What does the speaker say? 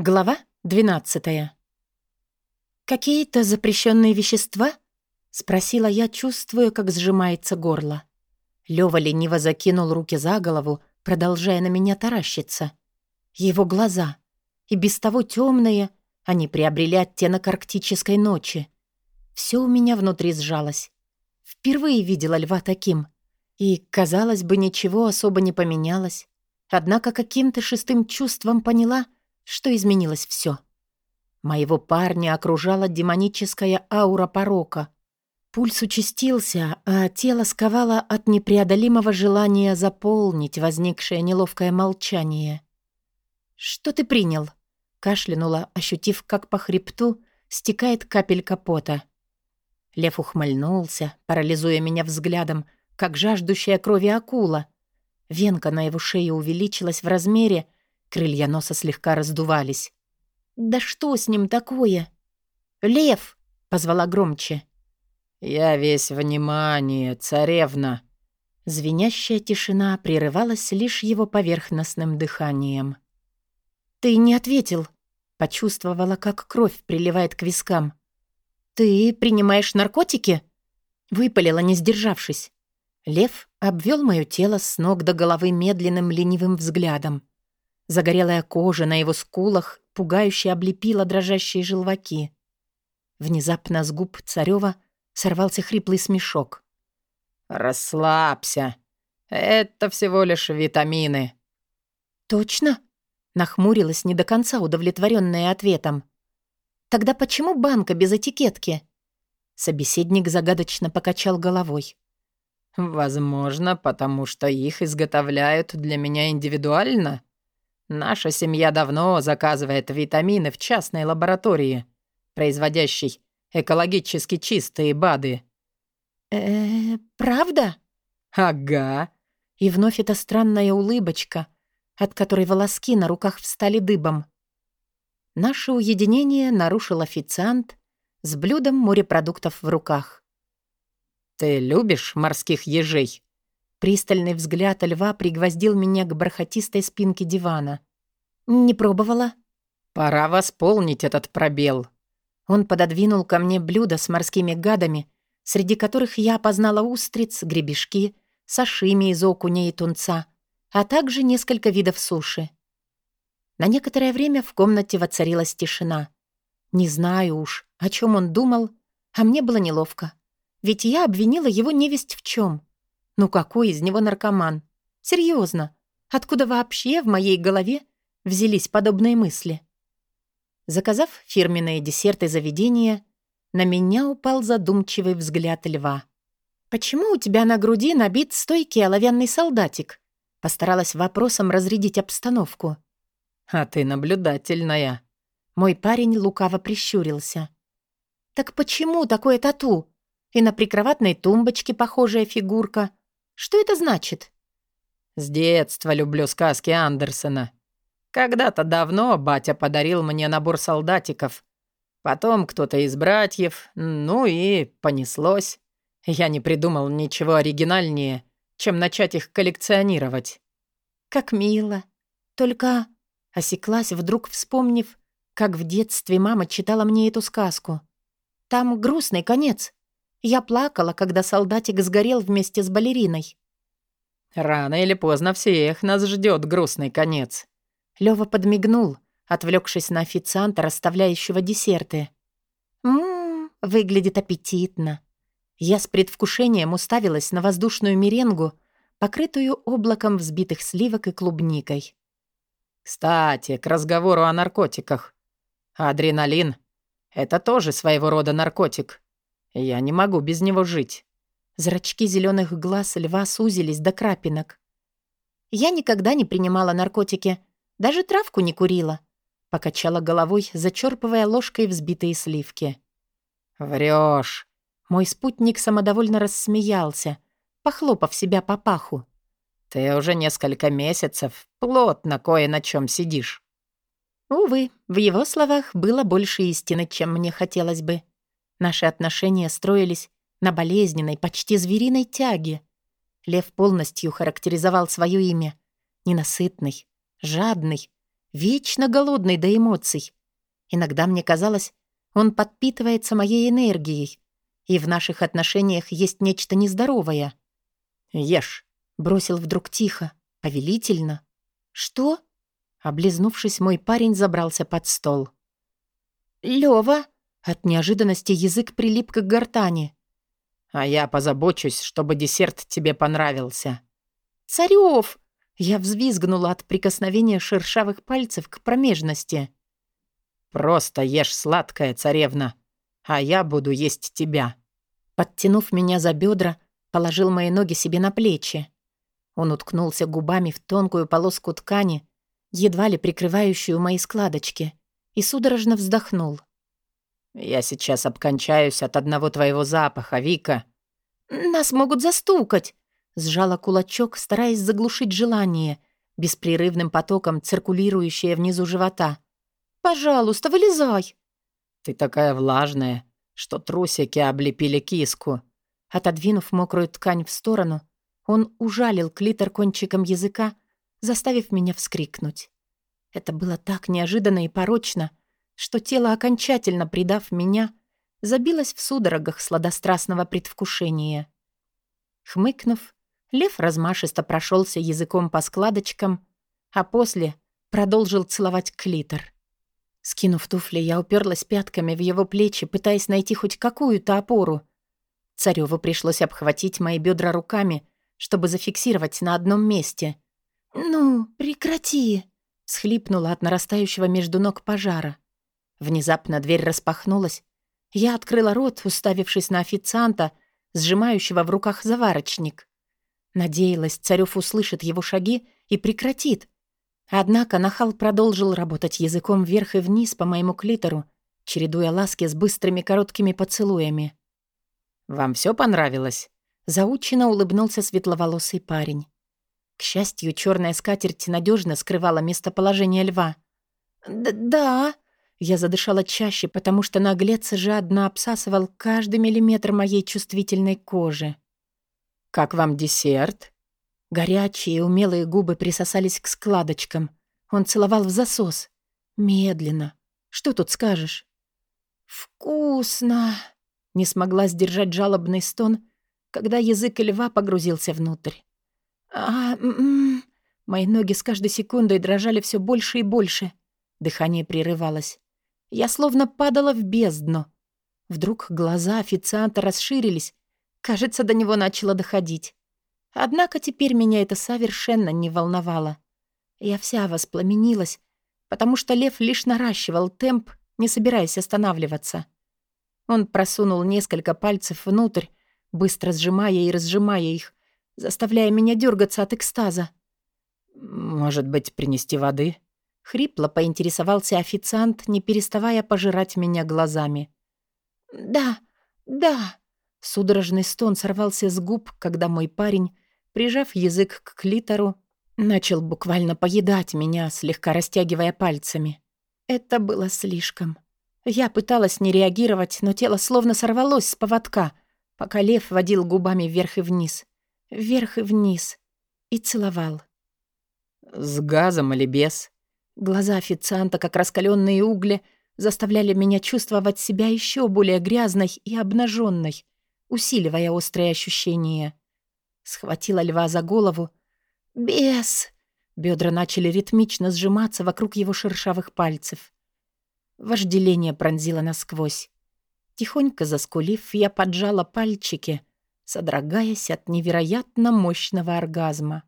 Глава 12. «Какие-то запрещенные вещества?» — спросила я, чувствуя, как сжимается горло. Лёва лениво закинул руки за голову, продолжая на меня таращиться. Его глаза, и без того темные, они приобрели оттенок арктической ночи. Все у меня внутри сжалось. Впервые видела льва таким. И, казалось бы, ничего особо не поменялось. Однако каким-то шестым чувством поняла — что изменилось все. Моего парня окружала демоническая аура порока. Пульс участился, а тело сковало от непреодолимого желания заполнить возникшее неловкое молчание. «Что ты принял?» — кашлянула, ощутив, как по хребту стекает капелька пота. Лев ухмыльнулся, парализуя меня взглядом, как жаждущая крови акула. Венка на его шее увеличилась в размере — Крылья носа слегка раздувались. «Да что с ним такое?» «Лев!» — позвала громче. «Я весь внимание, царевна!» Звенящая тишина прерывалась лишь его поверхностным дыханием. «Ты не ответил!» Почувствовала, как кровь приливает к вискам. «Ты принимаешь наркотики?» Выпалила, не сдержавшись. Лев обвел мое тело с ног до головы медленным ленивым взглядом. Загорелая кожа на его скулах пугающе облепила дрожащие желваки. Внезапно с губ Царева сорвался хриплый смешок. «Расслабься. Это всего лишь витамины». «Точно?» — нахмурилась не до конца удовлетворенная ответом. «Тогда почему банка без этикетки?» Собеседник загадочно покачал головой. «Возможно, потому что их изготовляют для меня индивидуально?» Наша семья давно заказывает витамины в частной лаборатории, производящей экологически чистые БАДы». «Э-э, правда?» «Ага». И вновь эта странная улыбочка, от которой волоски на руках встали дыбом. Наше уединение нарушил официант с блюдом морепродуктов в руках. «Ты любишь морских ежей?» Пристальный взгляд льва пригвоздил меня к бархатистой спинке дивана. «Не пробовала?» «Пора восполнить этот пробел». Он пододвинул ко мне блюдо с морскими гадами, среди которых я опознала устриц, гребешки, сашими из окуня и тунца, а также несколько видов суши. На некоторое время в комнате воцарилась тишина. Не знаю уж, о чем он думал, а мне было неловко. Ведь я обвинила его невесть в чем. Ну какой из него наркоман? Серьезно, откуда вообще в моей голове взялись подобные мысли? Заказав фирменные десерты заведения, на меня упал задумчивый взгляд льва. «Почему у тебя на груди набит стойкий оловянный солдатик?» Постаралась вопросом разрядить обстановку. «А ты наблюдательная». Мой парень лукаво прищурился. «Так почему такое тату? И на прикроватной тумбочке похожая фигурка, что это значит?» «С детства люблю сказки Андерсона. Когда-то давно батя подарил мне набор солдатиков. Потом кто-то из братьев, ну и понеслось. Я не придумал ничего оригинальнее, чем начать их коллекционировать». «Как мило. Только...» Осеклась, вдруг вспомнив, как в детстве мама читала мне эту сказку. «Там грустный конец. Я плакала, когда солдатик сгорел вместе с балериной. «Рано или поздно всех нас ждет грустный конец». Лёва подмигнул, отвлекшись на официанта, расставляющего десерты. «Ммм, выглядит аппетитно». Я с предвкушением уставилась на воздушную меренгу, покрытую облаком взбитых сливок и клубникой. «Кстати, к разговору о наркотиках. Адреналин — это тоже своего рода наркотик. Я не могу без него жить». Зрачки зеленых глаз льва сузились до крапинок. «Я никогда не принимала наркотики, даже травку не курила», — покачала головой, зачерпывая ложкой взбитые сливки. «Врёшь!» Мой спутник самодовольно рассмеялся, похлопав себя по паху. «Ты уже несколько месяцев плотно кое на чем сидишь». Увы, в его словах было больше истины, чем мне хотелось бы. Наши отношения строились на болезненной, почти звериной тяге. Лев полностью характеризовал свое имя. Ненасытный, жадный, вечно голодный до эмоций. Иногда мне казалось, он подпитывается моей энергией, и в наших отношениях есть нечто нездоровое. «Ешь», — бросил вдруг тихо, повелительно. «Что?» Облизнувшись, мой парень забрался под стол. «Лёва!» От неожиданности язык прилип к гортани. «А я позабочусь, чтобы десерт тебе понравился». «Царёв!» Я взвизгнула от прикосновения шершавых пальцев к промежности. «Просто ешь сладкое, царевна, а я буду есть тебя». Подтянув меня за бедра, положил мои ноги себе на плечи. Он уткнулся губами в тонкую полоску ткани, едва ли прикрывающую мои складочки, и судорожно вздохнул. «Я сейчас обкончаюсь от одного твоего запаха, Вика». «Нас могут застукать!» Сжала кулачок, стараясь заглушить желание, беспрерывным потоком циркулирующее внизу живота. «Пожалуйста, вылезай!» «Ты такая влажная, что трусики облепили киску». Отодвинув мокрую ткань в сторону, он ужалил клитор кончиком языка, заставив меня вскрикнуть. Это было так неожиданно и порочно, что тело, окончательно предав меня, забилось в судорогах сладострастного предвкушения. Хмыкнув, лев размашисто прошелся языком по складочкам, а после продолжил целовать клитор. Скинув туфли, я уперлась пятками в его плечи, пытаясь найти хоть какую-то опору. Царёву пришлось обхватить мои бедра руками, чтобы зафиксировать на одном месте. «Ну, прекрати!» — схлипнула от нарастающего между ног пожара. Внезапно дверь распахнулась. Я открыла рот, уставившись на официанта, сжимающего в руках заварочник. Надеялась, Царёв услышит его шаги и прекратит. Однако нахал продолжил работать языком вверх и вниз по моему клитору, чередуя ласки с быстрыми короткими поцелуями. «Вам все понравилось?» Заученно улыбнулся светловолосый парень. К счастью, черная скатерть надежно скрывала местоположение льва. «Да», я задышала чаще, потому что наглец жадно обсасывал каждый миллиметр моей чувствительной кожи. «Как вам десерт?» Горячие умелые губы присосались к складочкам. Он целовал в засос. Медленно. Что тут скажешь? «Вкусно!» Не смогла сдержать жалобный стон, когда язык льва погрузился внутрь. а м м-м». -м. Мои ноги с каждой секундой дрожали все больше и больше. Дыхание прерывалось. Я словно падала в бездну. Вдруг глаза официанта расширились. Кажется, до него начало доходить. Однако теперь меня это совершенно не волновало. Я вся воспламенилась, потому что лев лишь наращивал темп, не собираясь останавливаться. Он просунул несколько пальцев внутрь, быстро сжимая и разжимая их, заставляя меня дергаться от экстаза. «Может быть, принести воды?» Хрипло поинтересовался официант, не переставая пожирать меня глазами. «Да, да!» Судорожный стон сорвался с губ, когда мой парень, прижав язык к клитору, начал буквально поедать меня, слегка растягивая пальцами. Это было слишком. Я пыталась не реагировать, но тело словно сорвалось с поводка, пока лев водил губами вверх и вниз, вверх и вниз, и целовал. «С газом или без?» Глаза официанта, как раскаленные угли, заставляли меня чувствовать себя еще более грязной и обнаженной, усиливая острые ощущения. Схватила льва за голову. «Бес!» Бедра начали ритмично сжиматься вокруг его шершавых пальцев. Вожделение пронзило насквозь. Тихонько заскулив, я поджала пальчики, содрогаясь от невероятно мощного оргазма.